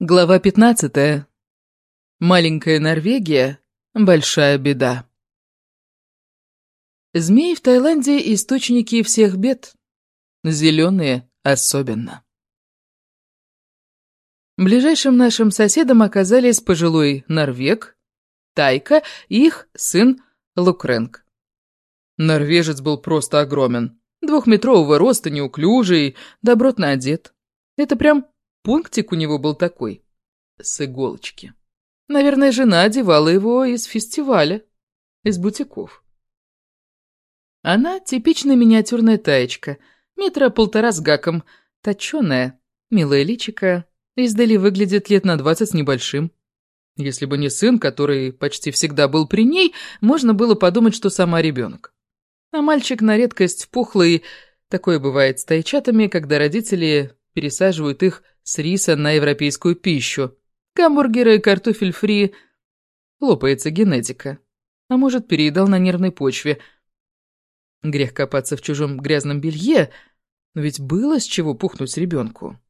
Глава 15. Маленькая Норвегия. Большая беда. Змеи в Таиланде – источники всех бед. Зеленые особенно. Ближайшим нашим соседом оказались пожилой норвег, Тайка и их сын Лукренг. Норвежец был просто огромен. Двухметрового роста, неуклюжий, добротно одет. Это прям Пунктик у него был такой, с иголочки. Наверное, жена одевала его из фестиваля, из бутиков. Она типичная миниатюрная таечка, метра полтора с гаком, точеная, милая личика, издали выглядит лет на двадцать с небольшим. Если бы не сын, который почти всегда был при ней, можно было подумать, что сама ребенок. А мальчик на редкость пухлый, такое бывает с тайчатами, когда родители пересаживают их с риса на европейскую пищу. Гамбургеры картофель фри. Лопается генетика. А может, переедал на нервной почве. Грех копаться в чужом грязном белье, но ведь было с чего пухнуть ребенку.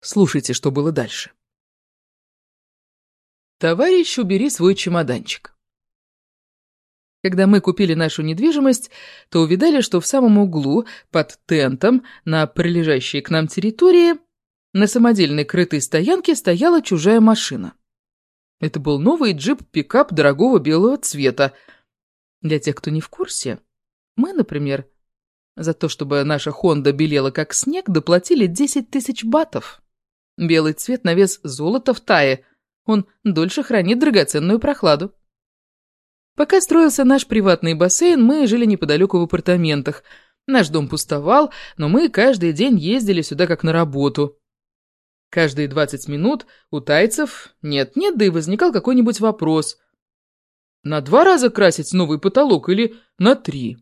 Слушайте, что было дальше. Товарищ, убери свой чемоданчик. Когда мы купили нашу недвижимость, то увидали, что в самом углу, под тентом, на прилежащей к нам территории, на самодельной крытой стоянке стояла чужая машина. Это был новый джип-пикап дорогого белого цвета. Для тех, кто не в курсе, мы, например, за то, чтобы наша Хонда белела как снег, доплатили 10 тысяч батов. Белый цвет на вес золота в тае. Он дольше хранит драгоценную прохладу. Пока строился наш приватный бассейн, мы жили неподалеку в апартаментах. Наш дом пустовал, но мы каждый день ездили сюда как на работу. Каждые 20 минут у тайцев нет-нет, да и возникал какой-нибудь вопрос. На два раза красить новый потолок или на три?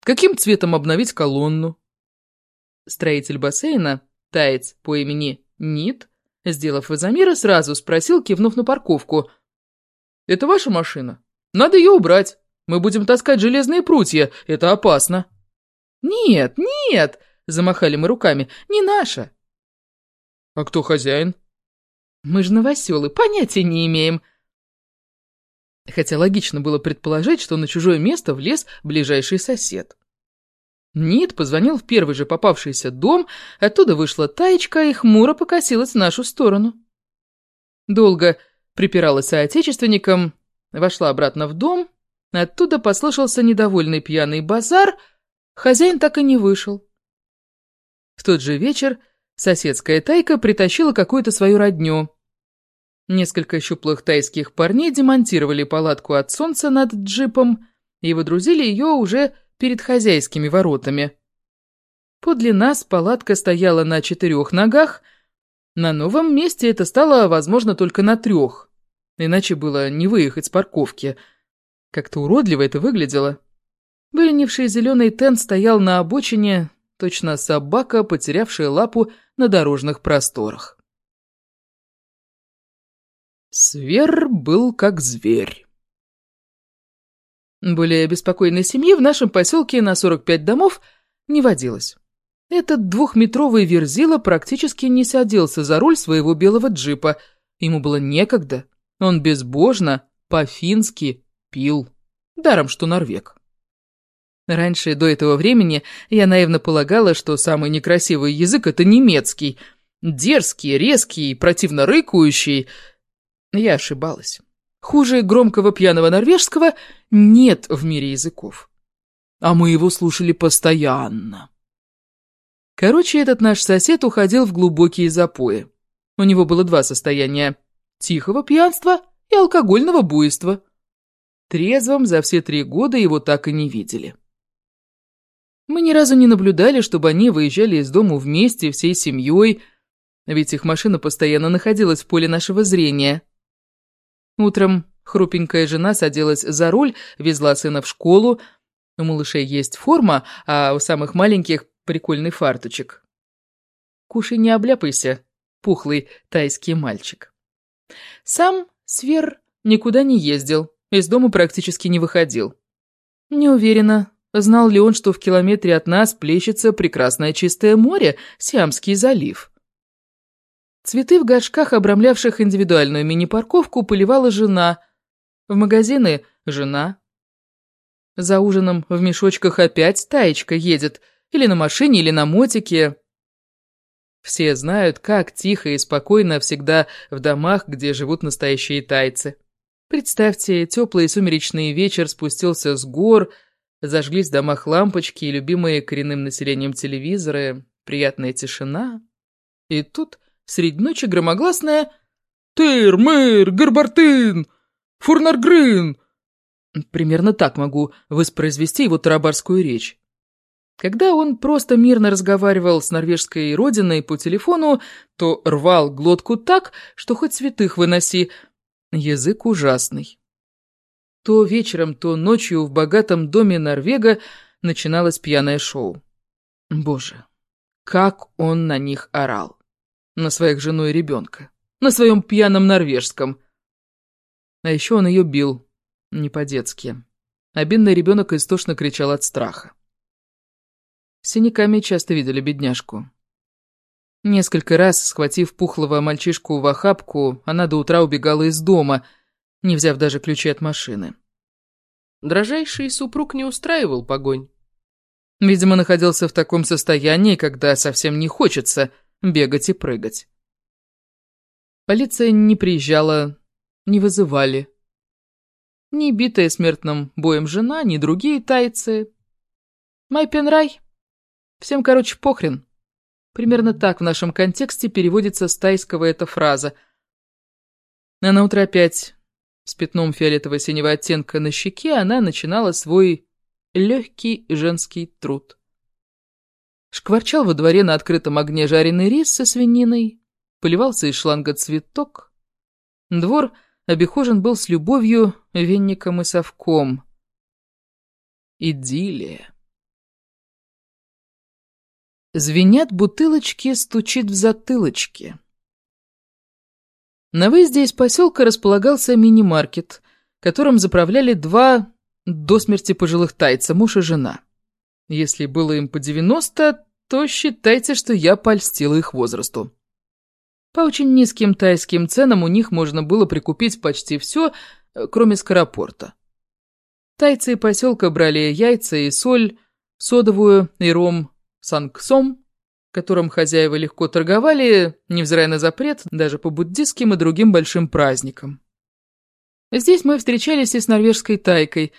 Каким цветом обновить колонну? Строитель бассейна, таец по имени Нит, сделав изомеры, сразу спросил, кивнув на парковку. «Это ваша машина? Надо ее убрать. Мы будем таскать железные прутья. Это опасно». «Нет, нет!» – замахали мы руками. «Не наша. «А кто хозяин?» «Мы же новоселы, понятия не имеем». Хотя логично было предположить, что на чужое место влез ближайший сосед. Нит позвонил в первый же попавшийся дом, оттуда вышла Таечка и хмуро покосилась в нашу сторону. Долго припиралась соотечественникам, вошла обратно в дом, оттуда послышался недовольный пьяный базар, хозяин так и не вышел. В тот же вечер Соседская тайка притащила какую-то свою родню. Несколько щуплых тайских парней демонтировали палатку от солнца над джипом и выдрузили ее уже перед хозяйскими воротами. Подле нас палатка стояла на четырех ногах, на новом месте это стало возможно только на трех, иначе было не выехать с парковки. Как-то уродливо это выглядело. Выленивший зеленый тент стоял на обочине, точно собака, потерявшая лапу на дорожных просторах. Свер был как зверь. Более беспокойной семьи в нашем поселке на 45 домов не водилось. Этот двухметровый верзила практически не садился за руль своего белого джипа. Ему было некогда. Он безбожно, по-фински, пил. Даром, что норвег. Раньше, до этого времени, я наивно полагала, что самый некрасивый язык — это немецкий. Дерзкий, резкий, противно рыкающий. Я ошибалась. Хуже громкого пьяного норвежского нет в мире языков. А мы его слушали постоянно. Короче, этот наш сосед уходил в глубокие запои. У него было два состояния – тихого пьянства и алкогольного буйства. Трезвым за все три года его так и не видели. Мы ни разу не наблюдали, чтобы они выезжали из дома вместе, всей семьей, ведь их машина постоянно находилась в поле нашего зрения. Утром хрупенькая жена садилась за руль, везла сына в школу. У малышей есть форма, а у самых маленьких прикольный фарточек. Кушай, не обляпайся, пухлый тайский мальчик. Сам Свер никуда не ездил, из дома практически не выходил. Не уверена, Знал ли он, что в километре от нас плещется прекрасное чистое море, Сиамский залив? Цветы в горшках, обрамлявших индивидуальную мини-парковку, поливала жена. В магазины – жена. За ужином в мешочках опять таечка едет, или на машине, или на мотике. Все знают, как тихо и спокойно всегда в домах, где живут настоящие тайцы. Представьте, теплый сумеречный вечер спустился с гор, зажглись в домах лампочки и любимые коренным населением телевизоры, приятная тишина. И тут среди ночи громогласная «Тыр, мэр, Гарбартын, Фурнаргрын!» Примерно так могу воспроизвести его тарабарскую речь. Когда он просто мирно разговаривал с норвежской родиной по телефону, то рвал глотку так, что хоть святых выноси. Язык ужасный. То вечером, то ночью в богатом доме Норвега начиналось пьяное шоу. Боже, как он на них орал. На своих жену и ребенка. На своем пьяном норвежском. А еще он ее бил. Не по-детски. Бедный ребенок истошно кричал от страха. Синяками часто видели бедняжку. Несколько раз, схватив пухлого мальчишку в охапку, она до утра убегала из дома, не взяв даже ключи от машины. Дрожайший супруг не устраивал погонь. Видимо, находился в таком состоянии, когда совсем не хочется бегать и прыгать. Полиция не приезжала, не вызывали. Ни битая смертным боем жена, ни другие тайцы. Майпенрай Всем, короче, похрен. Примерно так в нашем контексте переводится с тайского эта фраза. А на утро опять с пятном фиолетово-синего оттенка на щеке она начинала свой легкий женский труд. Шкварчал во дворе на открытом огне жареный рис со свининой, поливался из шланга цветок. Двор обихожен был с любовью, венником и совком. Идиллия. Звенят бутылочки, стучит в затылочке. На выезде из поселка располагался мини-маркет, которым заправляли два до смерти пожилых тайца, муж и жена. Если было им по 90, то считайте, что я польстила их возрасту. По очень низким тайским ценам у них можно было прикупить почти все, кроме скоропорта. Тайцы поселка брали яйца и соль, содовую и ром, Сангсом, которым хозяева легко торговали, невзирая на запрет, даже по буддистским и другим большим праздникам. Здесь мы встречались и с норвежской тайкой,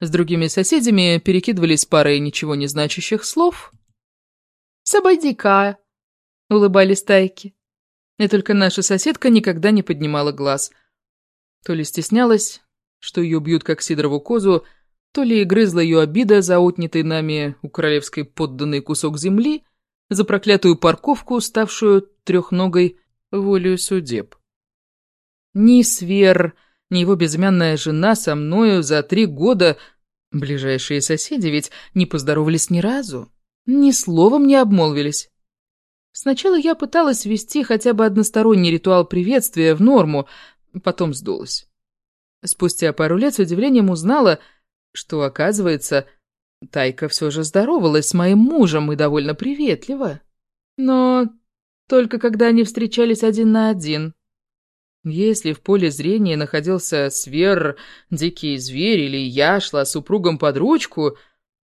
с другими соседями перекидывались парой ничего не значащих слов. «Сабайди-ка!» — улыбались тайки. И только наша соседка никогда не поднимала глаз. То ли стеснялась, что ее бьют как сидорову козу, то ли грызла ее обида за отнятый нами у королевской подданный кусок земли, за проклятую парковку, ставшую трехногой волею судеб. Ни Свер, ни его безымянная жена со мною за три года, ближайшие соседи ведь не поздоровались ни разу, ни словом не обмолвились. Сначала я пыталась ввести хотя бы односторонний ритуал приветствия в норму, потом сдулась. Спустя пару лет с удивлением узнала, что, оказывается, Тайка все же здоровалась с моим мужем и довольно приветливо. Но только когда они встречались один на один. Если в поле зрения находился Свер, дикий зверь или я шла супругом под ручку,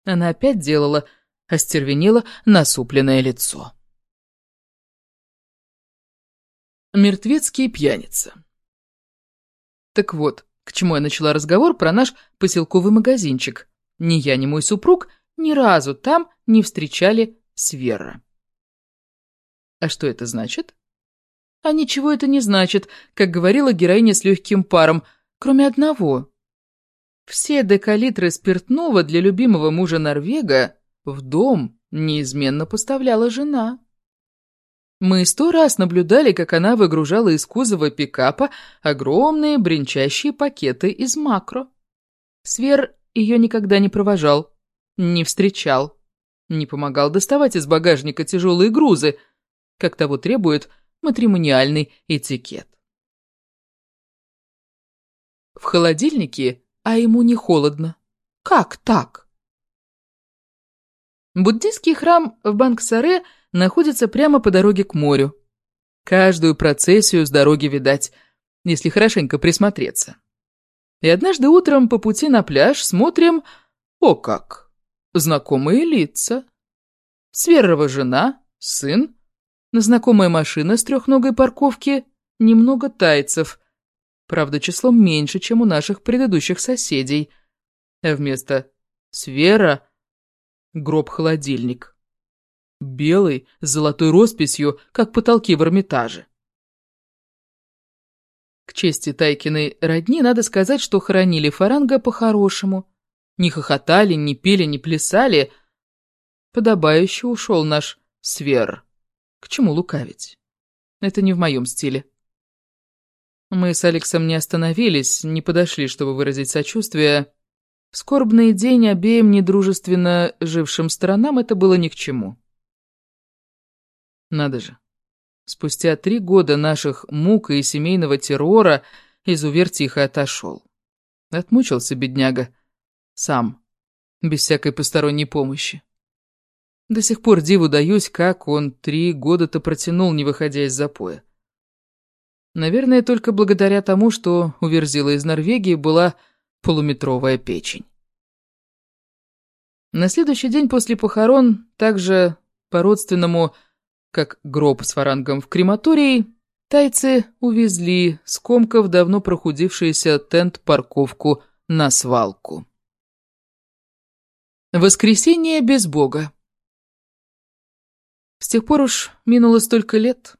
она опять делала остервенело насупленное лицо. Мертвецкий пьяница. Так вот, к чему я начала разговор про наш поселковый магазинчик. Ни я, ни мой супруг ни разу там не встречали Свера. А что это значит? А ничего это не значит, как говорила героиня с легким паром, кроме одного. Все декалитры спиртного для любимого мужа Норвега в дом неизменно поставляла жена. Мы сто раз наблюдали, как она выгружала из кузова пикапа огромные бренчащие пакеты из макро. Свер ее никогда не провожал, не встречал, не помогал доставать из багажника тяжелые грузы, как того требует матримониальный этикет. В холодильнике, а ему не холодно. Как так? Буддийский храм в Бангсаре – находится прямо по дороге к морю. Каждую процессию с дороги видать, если хорошенько присмотреться. И однажды утром по пути на пляж смотрим, о как, знакомые лица. Сверова жена, сын, на знакомая машина с трехногой парковки, немного тайцев, правда, числом меньше, чем у наших предыдущих соседей. А вместо «Свера» — гроб-холодильник. Белый, с золотой росписью, как потолки в Эрмитаже. К чести Тайкиной родни надо сказать, что хоронили Фаранга по-хорошему. Не хохотали, не пели, не плясали. Подобающе ушел наш Свер. К чему лукавить? Это не в моем стиле. Мы с Алексом не остановились, не подошли, чтобы выразить сочувствие. В скорбный день обеим недружественно жившим сторонам это было ни к чему. Надо же. Спустя три года наших мук и семейного террора изувер тихо отошел. Отмучился бедняга. Сам. Без всякой посторонней помощи. До сих пор диву даюсь, как он три года-то протянул, не выходя из запоя. Наверное, только благодаря тому, что у Верзила из Норвегии была полуметровая печень. На следующий день после похорон, также по-родственному, как гроб с фарангом в крематории, тайцы увезли скомков давно прохудившийся тент-парковку на свалку. Воскресенье без Бога. С тех пор уж минуло столько лет.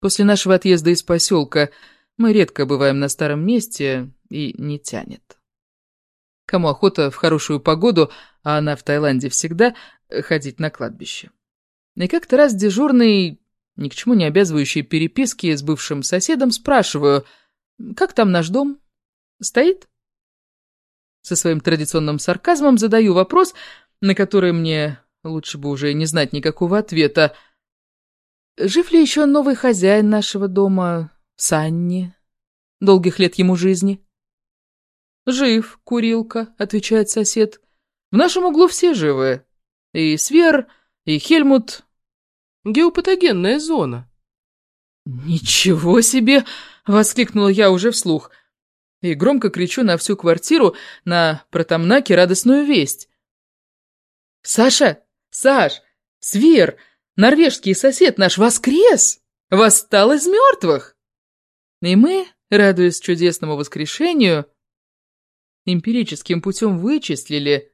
После нашего отъезда из поселка мы редко бываем на старом месте и не тянет. Кому охота в хорошую погоду, а она в Таиланде всегда, ходить на кладбище. И как-то раз дежурный, ни к чему не обязывающий переписки с бывшим соседом, спрашиваю, как там наш дом? Стоит? Со своим традиционным сарказмом задаю вопрос, на который мне лучше бы уже не знать никакого ответа – Жив ли еще новый хозяин нашего дома, Санни? Долгих лет ему жизни? Жив, курилка, отвечает сосед. В нашем углу все живы. И Свер, и Хельмут. Геопатогенная зона. «Ничего себе!» — воскликнула я уже вслух. И громко кричу на всю квартиру на протомнаке радостную весть. «Саша! Саш! Свер!» Норвежский сосед наш воскрес! Восстал из мертвых!» И мы, радуясь чудесному воскрешению, эмпирическим путем вычислили,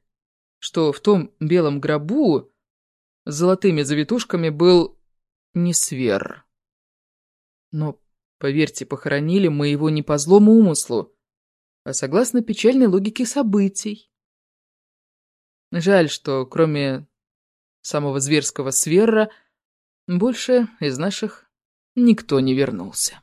что в том белом гробу золотыми завитушками был не свер. Но, поверьте, похоронили мы его не по злому умыслу, а согласно печальной логике событий. Жаль, что кроме самого зверского сверра, больше из наших никто не вернулся.